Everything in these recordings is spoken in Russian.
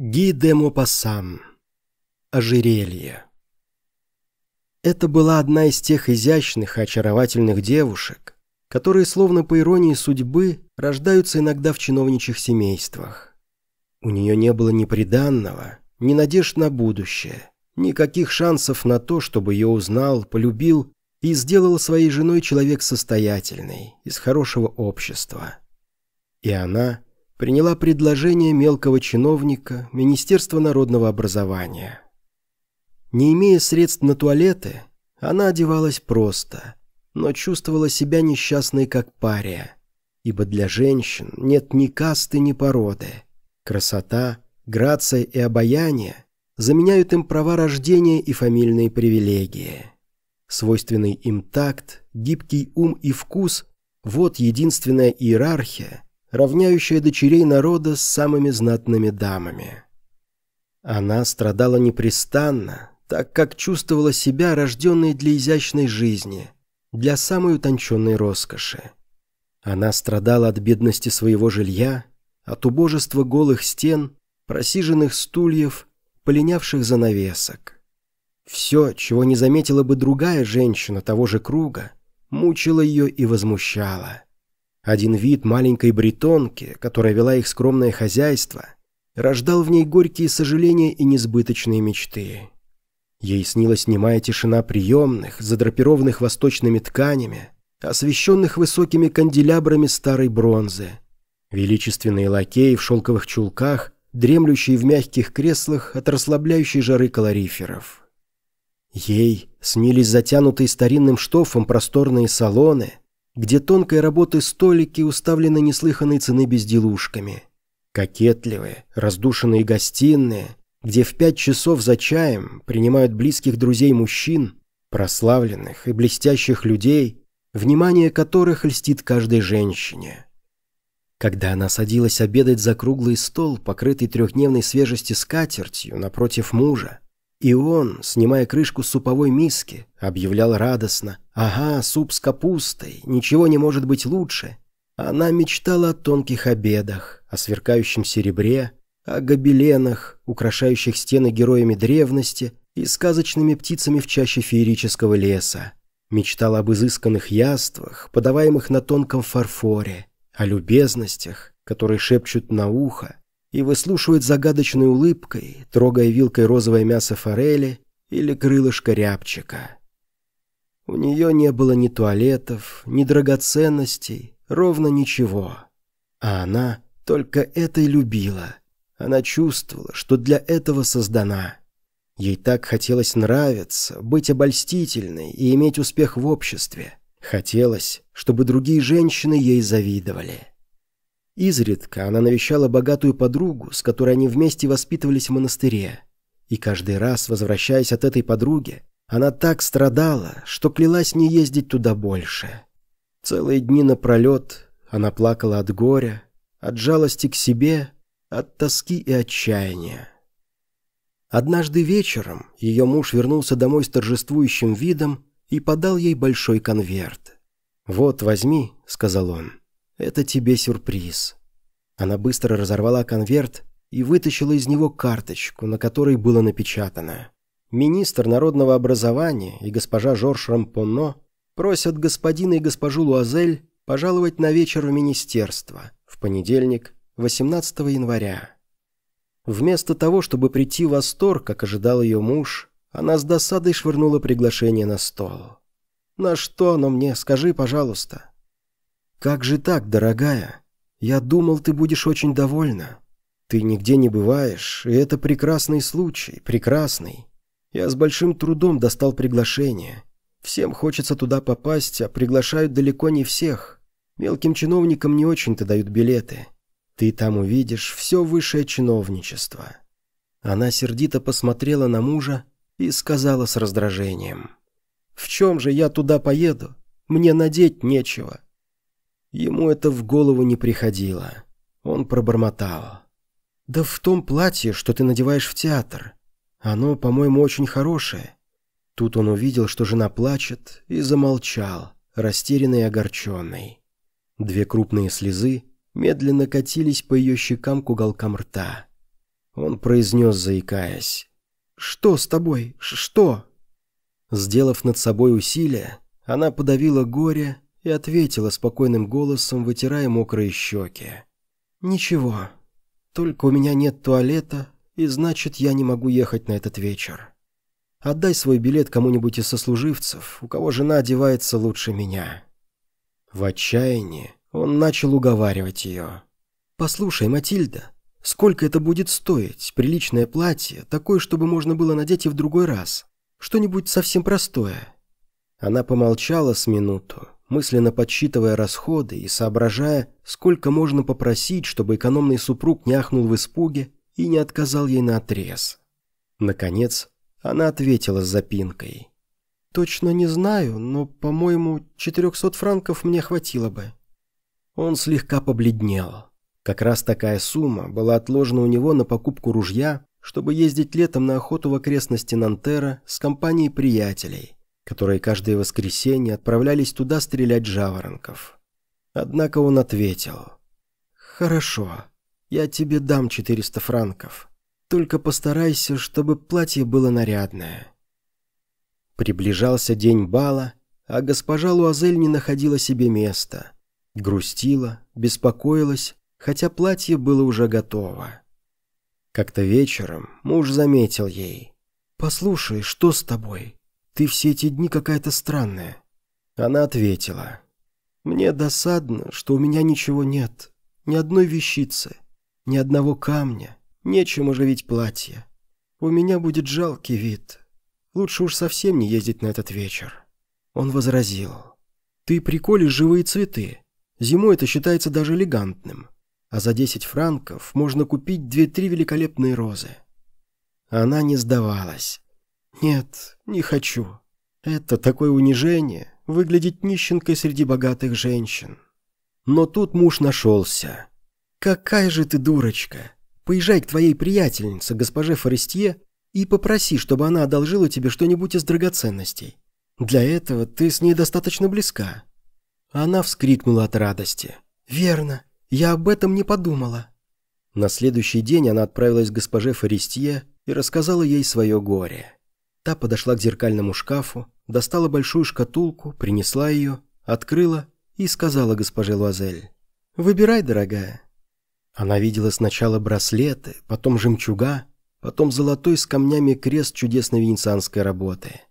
Ги де Мопассам. Ожерелье. Это была одна из тех изящных и очаровательных девушек, которые, словно по иронии судьбы, рождаются иногда в чиновничьих семействах. У нее не было ни приданного, ни надежд на будущее, никаких шансов на то, чтобы ее узнал, полюбил и сделал своей женой человек состоятельный, из хорошего общества. И она приняла предложение мелкого чиновника Министерства народного образования. Не имея средств на туалеты, она одевалась просто, но чувствовала себя несчастной как пария, ибо для женщин нет ни касты, ни породы. Красота, грация и обаяние заменяют им права рождения и фамильные привилегии. Свойственный им такт, гибкий ум и вкус – вот единственная иерархия, равняющая дочерей народа с самыми знатными дамами. Она страдала непрестанно, так как чувствовала себя рожденной для изящной жизни, для самой утонченной роскоши. Она страдала от бедности своего жилья, от убожества голых стен, просиженных стульев, полинявших занавесок. Все, чего не заметила бы другая женщина того же круга, мучило ее и возмущало. Один вид маленькой бретонки, которая вела их скромное хозяйство, рождал в ней горькие сожаления и несбыточные мечты. Ей снилась немая тишина приемных, задрапированных восточными тканями, освещенных высокими канделябрами старой бронзы. Величественные лакеи в шелковых чулках, дремлющие в мягких креслах от расслабляющей жары калориферов. Ей снились затянутые старинным штофом просторные салоны, где тонкой работы столики уставлены неслыханной цены безделушками. Кокетливые, раздушенные гостиные, где в пять часов за чаем принимают близких друзей мужчин, прославленных и блестящих людей, внимание которых льстит каждой женщине. Когда она садилась обедать за круглый стол, покрытый трехдневной свежести скатертью напротив мужа, и он, снимая крышку суповой миски, объявлял радостно «Ага, суп с капустой, ничего не может быть лучше», она мечтала о тонких обедах, о сверкающем серебре, о гобеленах, украшающих стены героями древности и сказочными птицами в чаще феерического леса. Мечтал об изысканных яствах, подаваемых на тонком фарфоре, о любезностях, которые шепчут на ухо и выслушивают загадочной улыбкой, трогая вилкой розовое мясо форели или крылышко рябчика. У нее не было ни туалетов, ни драгоценностей, ровно ничего. А она только это и любила — она чувствовала, что для этого создана. Ей так хотелось нравиться, быть обольстительной и иметь успех в обществе. Хотелось, чтобы другие женщины ей завидовали. Изредка она навещала богатую подругу, с которой они вместе воспитывались в монастыре. И каждый раз, возвращаясь от этой подруги, она так страдала, что клялась не ездить туда больше. Целые дни напролет она плакала от горя, от жалости к себе от тоски и отчаяния. Однажды вечером ее муж вернулся домой с торжествующим видом и подал ей большой конверт. «Вот, возьми», — сказал он, — «это тебе сюрприз». Она быстро разорвала конверт и вытащила из него карточку, на которой было напечатано. Министр народного образования и госпожа Жорж Рампонно просят господина и госпожу Луазель пожаловать на вечер в министерство в понедельник 18 января. Вместо того, чтобы прийти в восторг, как ожидал ее муж, она с досадой швырнула приглашение на стол. «На что оно мне? Скажи, пожалуйста». «Как же так, дорогая? Я думал, ты будешь очень довольна. Ты нигде не бываешь, и это прекрасный случай, прекрасный. Я с большим трудом достал приглашение. Всем хочется туда попасть, а приглашают далеко не всех. Мелким чиновникам не очень-то дают билеты. Ты там увидишь все высшее чиновничество». Она сердито посмотрела на мужа и сказала с раздражением. «В чем же я туда поеду? Мне надеть нечего». Ему это в голову не приходило. Он пробормотал. «Да в том платье, что ты надеваешь в театр. Оно, по-моему, очень хорошее». Тут он увидел, что жена плачет, и замолчал, растерянный и огорченный. Две крупные слезы медленно катились по ее щекам к уголкам рта. Он произнес, заикаясь. «Что с тобой? Что?» Сделав над собой усилие, она подавила горе и ответила спокойным голосом, вытирая мокрые щеки. «Ничего. Только у меня нет туалета, и значит, я не могу ехать на этот вечер. Отдай свой билет кому-нибудь из сослуживцев, у кого жена одевается лучше меня». В отчаянии он начал уговаривать ее. «Послушай, Матильда, сколько это будет стоить, приличное платье, такое, чтобы можно было надеть и в другой раз? Что-нибудь совсем простое?» Она помолчала с минуту, мысленно подсчитывая расходы и соображая, сколько можно попросить, чтобы экономный супруг не ахнул в испуге и не отказал ей на отрез. Наконец, она ответила с запинкой. «Точно не знаю, но, по-моему, 400 франков мне хватило бы». Он слегка побледнел. Как раз такая сумма была отложена у него на покупку ружья, чтобы ездить летом на охоту в окрестности Нантера с компанией приятелей, которые каждое воскресенье отправлялись туда стрелять жаворонков. Однако он ответил. «Хорошо, я тебе дам 400 франков. Только постарайся, чтобы платье было нарядное». Приближался день бала, а госпожа Луазель не находила себе места. Грустила, беспокоилась, хотя платье было уже готово. Как-то вечером муж заметил ей. «Послушай, что с тобой? Ты все эти дни какая-то странная». Она ответила. «Мне досадно, что у меня ничего нет, ни одной вещицы, ни одного камня, нечем оживить платье. У меня будет жалкий вид. Лучше уж совсем не ездить на этот вечер». Он возразил. «Ты приколишь живые цветы. Зимой это считается даже элегантным. А за 10 франков можно купить две-три великолепные розы». Она не сдавалась. «Нет, не хочу. Это такое унижение, выглядеть нищенкой среди богатых женщин». Но тут муж нашелся. «Какая же ты дурочка! Поезжай к твоей приятельнице, госпоже Форестье, и попроси, чтобы она одолжила тебе что-нибудь из драгоценностей. Для этого ты с ней достаточно близка». Она вскрикнула от радости. «Верно, я об этом не подумала». На следующий день она отправилась к госпоже Форестье и рассказала ей свое горе. Та подошла к зеркальному шкафу, достала большую шкатулку, принесла ее, открыла и сказала госпоже Луазель. «Выбирай, дорогая». Она видела сначала браслеты, потом жемчуга, потом золотой с камнями крест чудесной венецианской работы.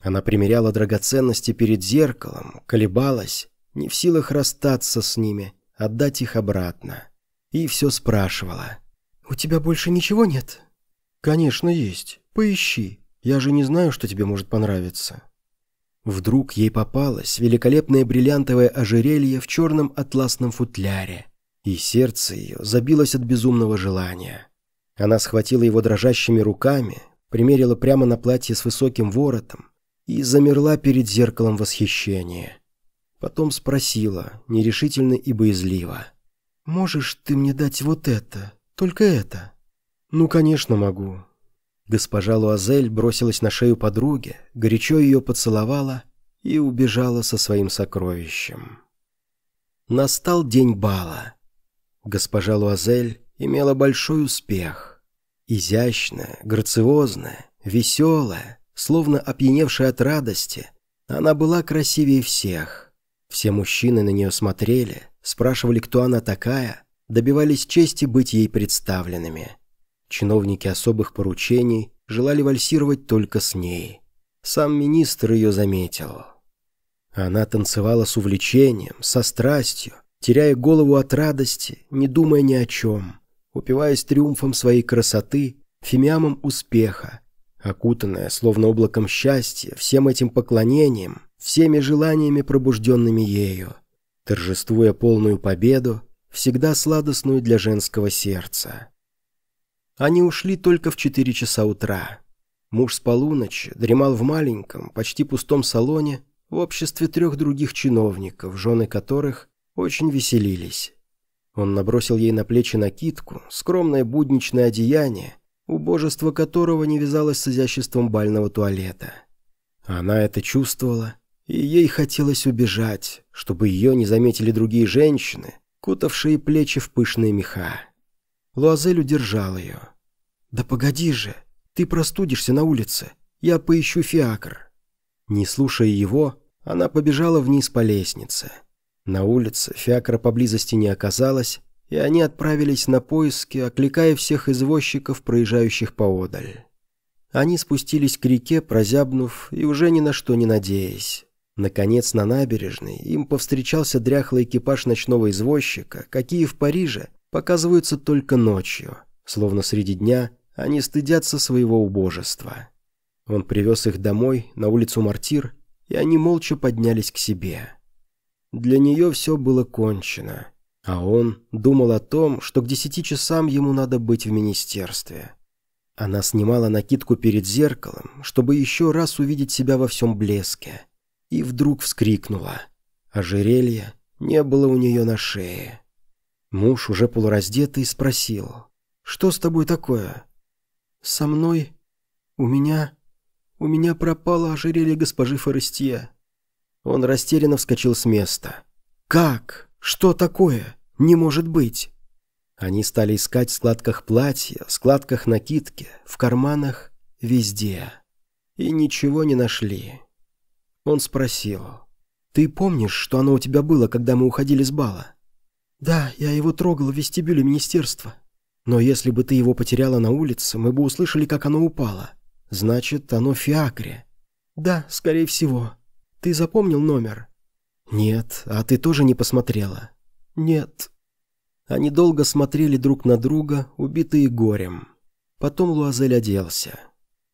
Она примеряла драгоценности перед зеркалом, колебалась, не в силах расстаться с ними, отдать их обратно. И все спрашивала. «У тебя больше ничего нет?» «Конечно есть. Поищи. Я же не знаю, что тебе может понравиться». Вдруг ей попалось великолепное бриллиантовое ожерелье в черном атласном футляре, и сердце ее забилось от безумного желания. Она схватила его дрожащими руками, примерила прямо на платье с высоким воротом и замерла перед зеркалом восхищения. Потом спросила, нерешительно и боязливо. «Можешь ты мне дать вот это, только это?» «Ну, конечно, могу». Госпожа Луазель бросилась на шею подруги, горячо ее поцеловала и убежала со своим сокровищем. Настал день бала. Госпожа Луазель имела большой успех. Изящная, грациозная, веселая, словно опьяневшая от радости, она была красивее всех. Все мужчины на нее смотрели, спрашивали, кто она такая, добивались чести быть ей представленными. Чиновники особых поручений желали вальсировать только с ней. Сам министр ее заметил. Она танцевала с увлечением, со страстью, теряя голову от радости, не думая ни о чем упиваясь триумфом своей красоты, фимиамом успеха, окутанная, словно облаком счастья, всем этим поклонением, всеми желаниями, пробужденными ею, торжествуя полную победу, всегда сладостную для женского сердца. Они ушли только в четыре часа утра. Муж с полуночи дремал в маленьком, почти пустом салоне в обществе трех других чиновников, жены которых очень веселились. Он набросил ей на плечи накидку, скромное будничное одеяние, убожество которого не вязалось с изяществом бального туалета. Она это чувствовала, и ей хотелось убежать, чтобы ее не заметили другие женщины, кутавшие плечи в пышные меха. Луазель удержал ее. «Да погоди же, ты простудишься на улице. Я поищу фиакр». Не слушая его, она побежала вниз по лестнице. На улице фиакра поблизости не оказалось, и они отправились на поиски, окликая всех извозчиков, проезжающих поодаль. Они спустились к реке, прозябнув и уже ни на что не надеясь. Наконец, на набережной им повстречался дряхлый экипаж ночного извозчика, какие в Париже показываются только ночью, словно среди дня они стыдятся своего убожества. Он привез их домой, на улицу Мартир, и они молча поднялись к себе. Для нее все было кончено, а он думал о том, что к десяти часам ему надо быть в министерстве. Она снимала накидку перед зеркалом, чтобы еще раз увидеть себя во всем блеске, и вдруг вскрикнула. Ожерелье не было у нее на шее. Муж, уже полураздетый, спросил, «Что с тобой такое?» «Со мной? У меня...» У меня пропало ожерелье госпожи Форестье». Он растерянно вскочил с места. «Как? Что такое? Не может быть!» Они стали искать в складках платья, в складках накидки, в карманах, везде. И ничего не нашли. Он спросил. «Ты помнишь, что оно у тебя было, когда мы уходили с бала?» «Да, я его трогал в вестибюле министерства. Но если бы ты его потеряла на улице, мы бы услышали, как оно упало. Значит, оно в фиакре. Да, скорее всего. Ты запомнил номер? Нет, а ты тоже не посмотрела? Нет. Они долго смотрели друг на друга, убитые горем. Потом Луазель оделся.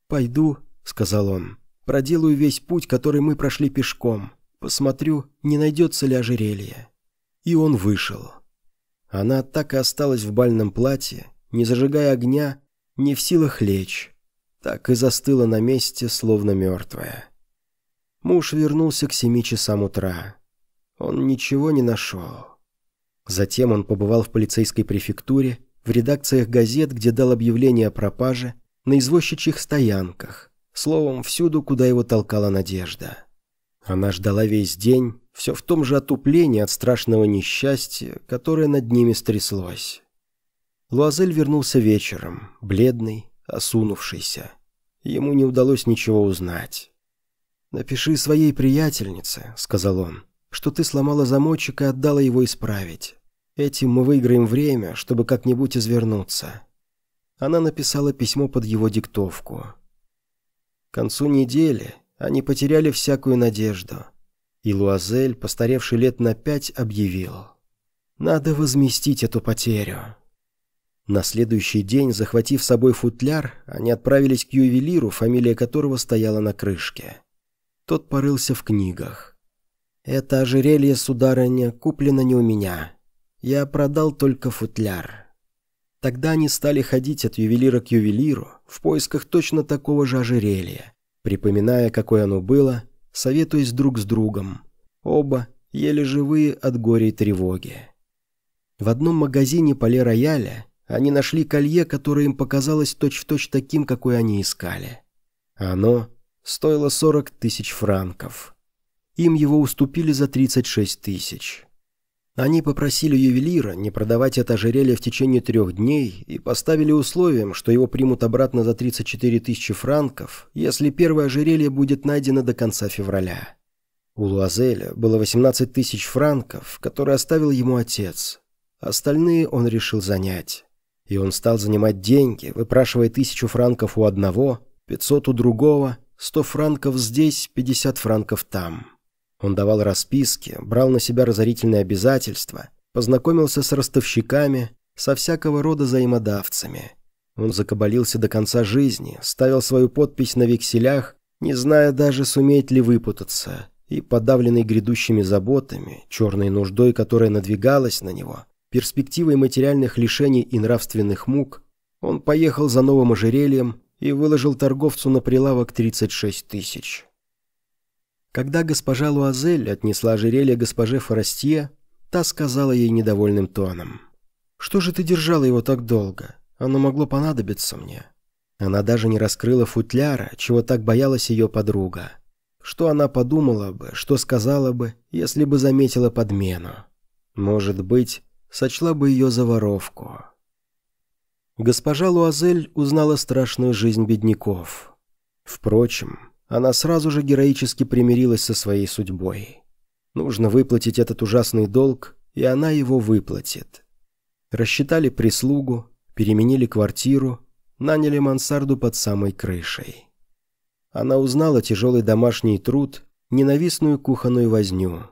«Пойду», — сказал он, — «проделаю весь путь, который мы прошли пешком. Посмотрю, не найдется ли ожерелье». И он вышел. Она так и осталась в бальном платье, не зажигая огня, не в силах лечь так и застыла на месте, словно мертвая. Муж вернулся к семи часам утра. Он ничего не нашел. Затем он побывал в полицейской префектуре, в редакциях газет, где дал объявление о пропаже, на извозчичьих стоянках, словом, всюду, куда его толкала надежда. Она ждала весь день, все в том же отуплении от страшного несчастья, которое над ними стряслось. Луазель вернулся вечером, бледный, осунувшийся. Ему не удалось ничего узнать. «Напиши своей приятельнице», — сказал он, — «что ты сломала замочек и отдала его исправить. Этим мы выиграем время, чтобы как-нибудь извернуться». Она написала письмо под его диктовку. К концу недели они потеряли всякую надежду, и Луазель, постаревший лет на пять, объявил. «Надо возместить эту потерю». На следующий день, захватив с собой футляр, они отправились к ювелиру, фамилия которого стояла на крышке. Тот порылся в книгах. «Это ожерелье, сударыня, куплено не у меня. Я продал только футляр». Тогда они стали ходить от ювелира к ювелиру в поисках точно такого же ожерелья, припоминая, какое оно было, советуясь друг с другом. Оба еле живые от горя и тревоги. В одном магазине Пале-Рояля они нашли колье, которое им показалось точь-в-точь точь таким, какой они искали. Оно стоило 40 тысяч франков. Им его уступили за 36 тысяч. Они попросили ювелира не продавать это ожерелье в течение трех дней и поставили условием, что его примут обратно за 34 тысячи франков, если первое ожерелье будет найдено до конца февраля. У Луазеля было 18 тысяч франков, которые оставил ему отец. Остальные он решил занять. И он стал занимать деньги, выпрашивая тысячу франков у одного, пятьсот у другого, сто франков здесь, пятьдесят франков там. Он давал расписки, брал на себя разорительные обязательства, познакомился с ростовщиками, со всякого рода взаимодавцами. Он закабалился до конца жизни, ставил свою подпись на векселях, не зная даже, сумеет ли выпутаться, и, подавленный грядущими заботами, черной нуждой, которая надвигалась на него, перспективой материальных лишений и нравственных мук, он поехал за новым ожерельем и выложил торговцу на прилавок 36 тысяч. Когда госпожа Луазель отнесла ожерелье госпоже Форостье, та сказала ей недовольным тоном. «Что же ты держала его так долго? Оно могло понадобиться мне». Она даже не раскрыла футляра, чего так боялась ее подруга. Что она подумала бы, что сказала бы, если бы заметила подмену? Может быть, сочла бы ее за воровку. Госпожа Луазель узнала страшную жизнь бедняков. Впрочем, она сразу же героически примирилась со своей судьбой. Нужно выплатить этот ужасный долг, и она его выплатит. Рассчитали прислугу, переменили квартиру, наняли мансарду под самой крышей. Она узнала тяжелый домашний труд, ненавистную кухонную возню.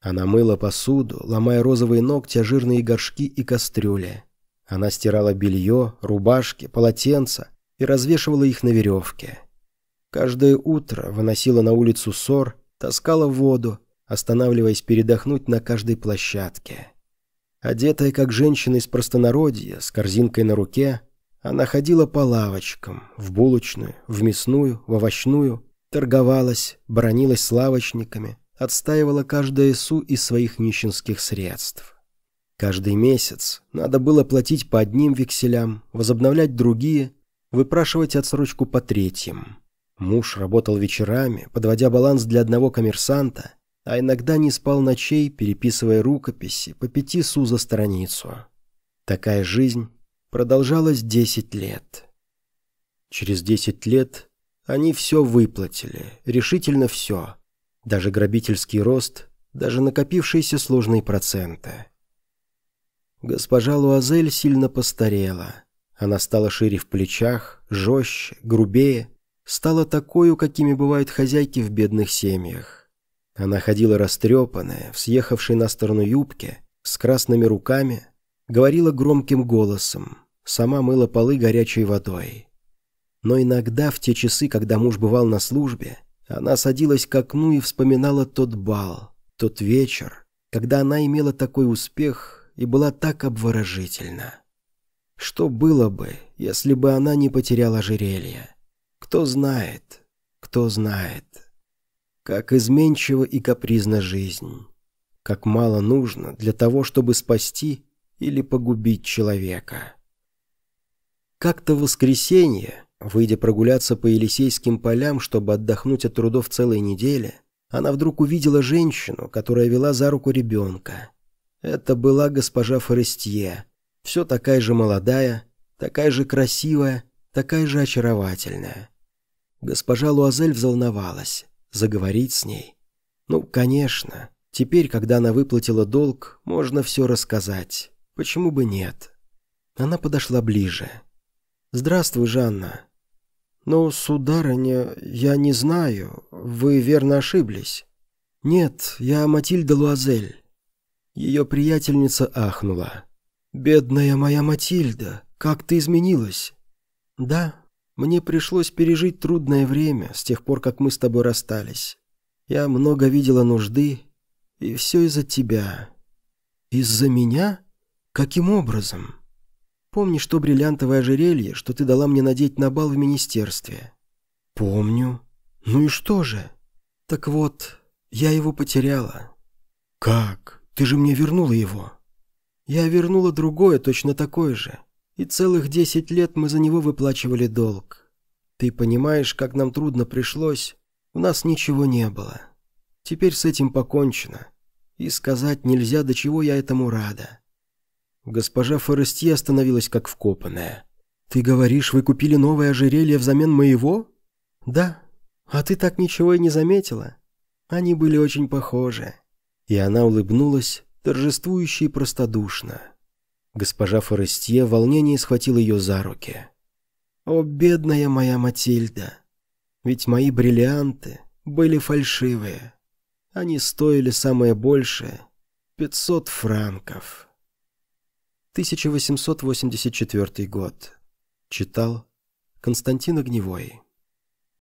Она мыла посуду, ломая розовые ногти жирные горшки и кастрюли. Она стирала белье, рубашки, полотенца и развешивала их на веревке. Каждое утро выносила на улицу ссор, таскала воду, останавливаясь передохнуть на каждой площадке. Одетая как женщина из простонародья, с корзинкой на руке, она ходила по лавочкам, в булочную, в мясную, в овощную, торговалась, бронилась с лавочниками, отстаивала каждое су из своих нищенских средств. Каждый месяц надо было платить по одним векселям, возобновлять другие, выпрашивать отсрочку по третьим. Муж работал вечерами, подводя баланс для одного коммерсанта, а иногда не спал ночей, переписывая рукописи по пяти су за страницу. Такая жизнь продолжалась десять лет. Через десять лет они все выплатили, решительно все, даже грабительский рост, даже накопившиеся сложные проценты. Госпожа Луазель сильно постарела. Она стала шире в плечах, жестче, грубее, стала такой, какими бывают хозяйки в бедных семьях. Она ходила растрепанная, в съехавшей на сторону юбке, с красными руками, говорила громким голосом, сама мыла полы горячей водой. Но иногда, в те часы, когда муж бывал на службе, она садилась к окну и вспоминала тот бал, тот вечер, когда она имела такой успех и была так обворожительна. Что было бы, если бы она не потеряла ожерелье? Кто знает, кто знает. Как изменчива и капризна жизнь. Как мало нужно для того, чтобы спасти или погубить человека. Как-то в воскресенье, выйдя прогуляться по Елисейским полям, чтобы отдохнуть от трудов целой недели, она вдруг увидела женщину, которая вела за руку ребенка. Это была госпожа Форестье, все такая же молодая, такая же красивая, такая же очаровательная. Госпожа Луазель взволновалась. Заговорить с ней? Ну, конечно. Теперь, когда она выплатила долг, можно все рассказать. Почему бы нет? Она подошла ближе. «Здравствуй, Жанна». «Ну, сударыня, я не знаю. Вы верно ошиблись». «Нет, я Матильда Луазель. Ее приятельница ахнула. «Бедная моя Матильда, как ты изменилась!» «Да, мне пришлось пережить трудное время с тех пор, как мы с тобой расстались. Я много видела нужды, и все из-за тебя». «Из-за меня? Каким образом?» «Помнишь то бриллиантовое ожерелье, что ты дала мне надеть на бал в министерстве?» «Помню. Ну и что же?» «Так вот, я его потеряла». «Как?» Ты же мне вернула его». «Я вернула другое, точно такое же. И целых десять лет мы за него выплачивали долг. Ты понимаешь, как нам трудно пришлось? У нас ничего не было. Теперь с этим покончено. И сказать нельзя, до чего я этому рада». Госпожа Форестье остановилась как вкопанная. «Ты говоришь, вы купили новое ожерелье взамен моего?» «Да. А ты так ничего и не заметила? Они были очень похожи. И она улыбнулась, торжествующе и простодушно. Госпожа Форестье в волнении схватила ее за руки. «О, бедная моя Матильда! Ведь мои бриллианты были фальшивые. Они стоили самое большее — 500 франков». 1884 год. Читал Константин Огневой.